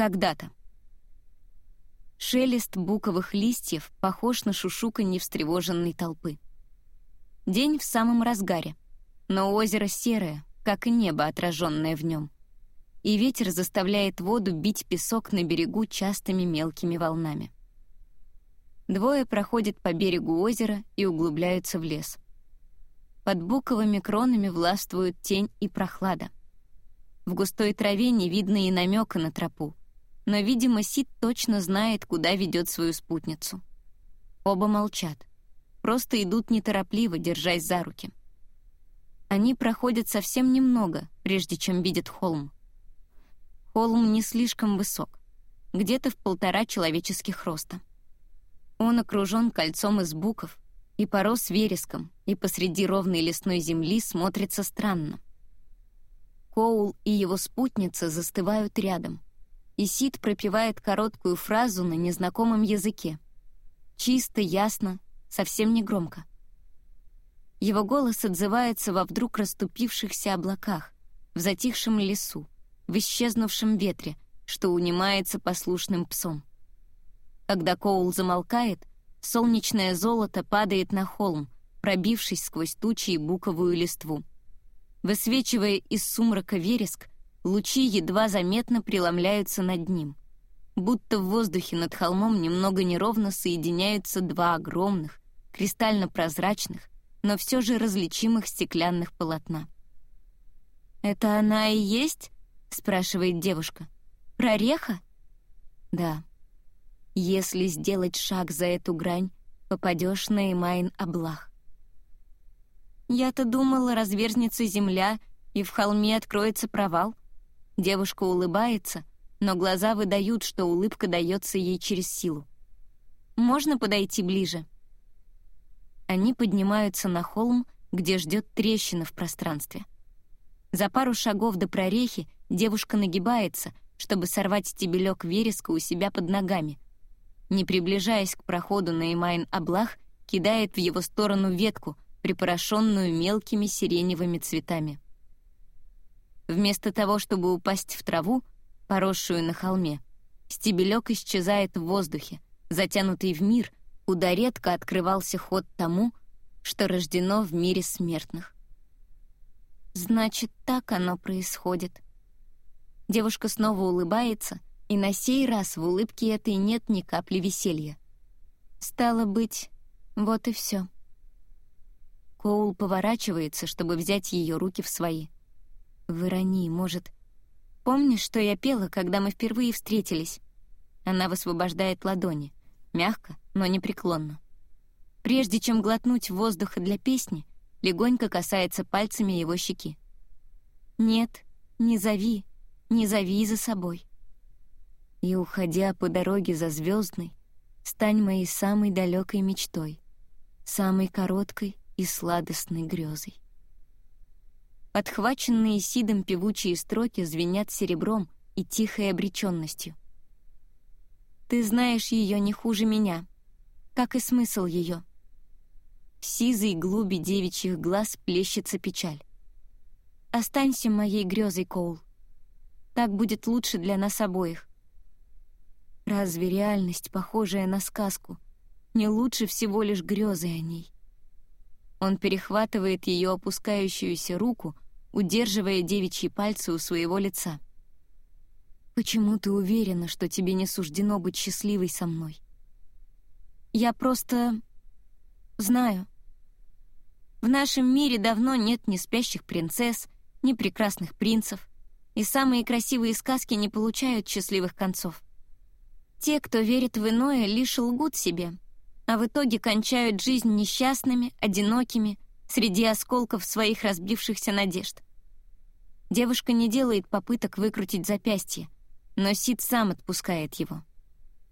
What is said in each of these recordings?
Когда-то. Шелест буковых листьев похож на шушуканье встревоженной толпы. День в самом разгаре, но озеро серое, как и небо, отраженное в нем. И ветер заставляет воду бить песок на берегу частыми мелкими волнами. Двое проходят по берегу озера и углубляются в лес. Под буковыми кронами властвуют тень и прохлада. В густой траве не видно и намека на тропу, но, видимо, Сид точно знает, куда ведет свою спутницу. Оба молчат. Просто идут неторопливо, держась за руки. Они проходят совсем немного, прежде чем видят холм. Холм не слишком высок, где-то в полтора человеческих роста. Он окружен кольцом из буков и порос вереском, и посреди ровной лесной земли смотрится странно. Коул и его спутница застывают рядом, и Сид пропевает короткую фразу на незнакомом языке. Чисто, ясно, совсем не громко. Его голос отзывается во вдруг расступившихся облаках, в затихшем лесу, в исчезнувшем ветре, что унимается послушным псом. Когда Коул замолкает, солнечное золото падает на холм, пробившись сквозь тучи и буковую листву. Высвечивая из сумрака вереск, лучи едва заметно преломляются над ним. Будто в воздухе над холмом немного неровно соединяются два огромных, кристально-прозрачных, но все же различимых стеклянных полотна. «Это она и есть?» — спрашивает девушка. «Прореха?» «Да. Если сделать шаг за эту грань, попадешь на Имайн Облах. Я-то думала, разверзнется земля, и в холме откроется провал. Девушка улыбается, но глаза выдают, что улыбка дается ей через силу. «Можно подойти ближе?» Они поднимаются на холм, где ждет трещина в пространстве. За пару шагов до прорехи девушка нагибается, чтобы сорвать стебелек вереска у себя под ногами. Не приближаясь к проходу на Имайн-Аблах, кидает в его сторону ветку, припорошенную мелкими сиреневыми цветами. Вместо того, чтобы упасть в траву, поросшую на холме, стебелек исчезает в воздухе, затянутый в мир, куда редко открывался ход тому, что рождено в мире смертных. Значит, так оно происходит. Девушка снова улыбается, и на сей раз в улыбке этой нет ни капли веселья. Стало быть, вот и все. Коул поворачивается, чтобы взять ее руки в свои. «Вырони, может...» «Помнишь, что я пела, когда мы впервые встретились?» Она высвобождает ладони, мягко, но непреклонно. Прежде чем глотнуть воздуха для песни, легонько касается пальцами его щеки. «Нет, не зови, не зови за собой». И, уходя по дороге за звездной, стань моей самой далекой мечтой, самой короткой и сладостной грезой. Подхваченные Сидом певучие строки звенят серебром и тихой обреченностью. «Ты знаешь ее не хуже меня, как и смысл ее». В сизой глуби девичьих глаз плещется печаль. «Останься моей грезой, Коул. Так будет лучше для нас обоих. Разве реальность, похожая на сказку, не лучше всего лишь грезы о ней?» Он перехватывает ее опускающуюся руку, удерживая девичьи пальцы у своего лица. «Почему ты уверена, что тебе не суждено быть счастливой со мной?» «Я просто... знаю. В нашем мире давно нет ни спящих принцесс, ни прекрасных принцев, и самые красивые сказки не получают счастливых концов. Те, кто верит в иное, лишь лгут себе, а в итоге кончают жизнь несчастными, одинокими, среди осколков своих разбившихся надежд. Девушка не делает попыток выкрутить запястье, но Сид сам отпускает его.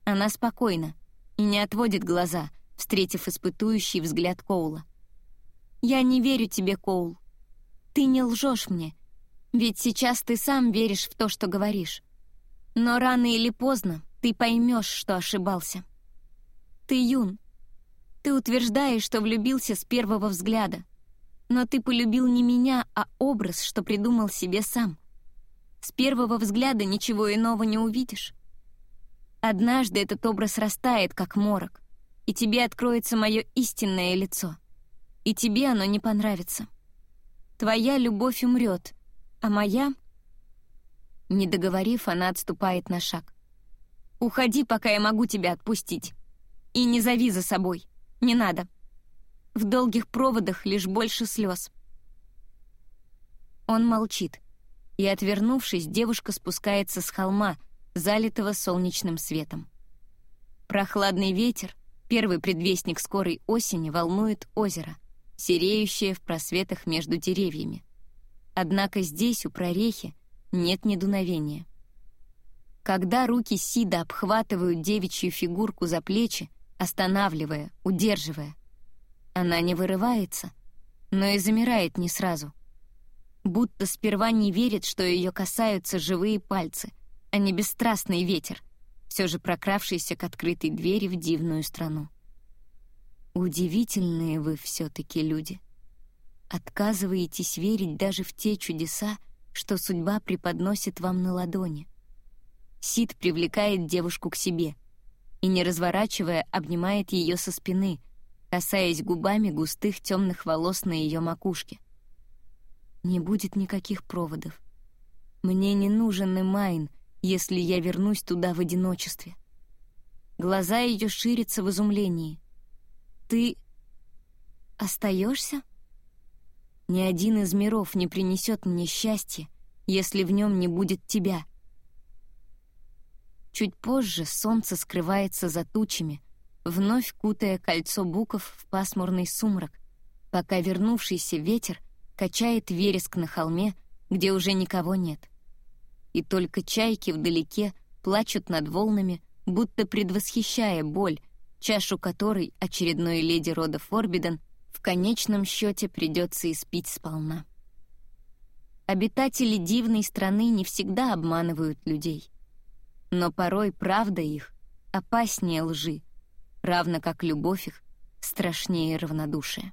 Она спокойна и не отводит глаза, встретив испытующий взгляд Коула. «Я не верю тебе, Коул. Ты не лжешь мне, ведь сейчас ты сам веришь в то, что говоришь. Но рано или поздно ты поймешь, что ошибался. Ты юн, ты утверждаешь, что влюбился с первого взгляда. Но ты полюбил не меня, а образ, что придумал себе сам. С первого взгляда ничего иного не увидишь. Однажды этот образ растает, как морок, и тебе откроется мое истинное лицо. И тебе оно не понравится. Твоя любовь умрет, а моя... Не договорив, она отступает на шаг. «Уходи, пока я могу тебя отпустить. И не зови за собой. Не надо. В долгих проводах лишь больше слез». Он молчит, и, отвернувшись, девушка спускается с холма, залитого солнечным светом. Прохладный ветер, первый предвестник скорой осени, волнует озеро, сереющее в просветах между деревьями. Однако здесь, у прорехи, нет ни дуновения. Когда руки Сида обхватывают девичью фигурку за плечи, останавливая, удерживая, она не вырывается, но и замирает не сразу. Будто сперва не верит, что ее касаются живые пальцы, а не бесстрастный ветер, все же прокравшийся к открытой двери в дивную страну. Удивительные вы все-таки люди. Отказываетесь верить даже в те чудеса, что судьба преподносит вам на ладони. Сид привлекает девушку к себе и, не разворачивая, обнимает ее со спины, касаясь губами густых темных волос на ее макушке. Не будет никаких проводов. Мне не нужен Эмайн, если я вернусь туда в одиночестве. Глаза ее ширятся в изумлении. «Ты остаешься?» Ни один из миров не принесет мне счастья, если в нем не будет тебя. Чуть позже солнце скрывается за тучами, вновь кутая кольцо буков в пасмурный сумрак, пока вернувшийся ветер качает вереск на холме, где уже никого нет — и только чайки вдалеке плачут над волнами, будто предвосхищая боль, чашу которой очередной леди рода Форбиден в конечном счете придется испить сполна. Обитатели дивной страны не всегда обманывают людей. Но порой правда их опаснее лжи, равно как любовь их страшнее равнодушия.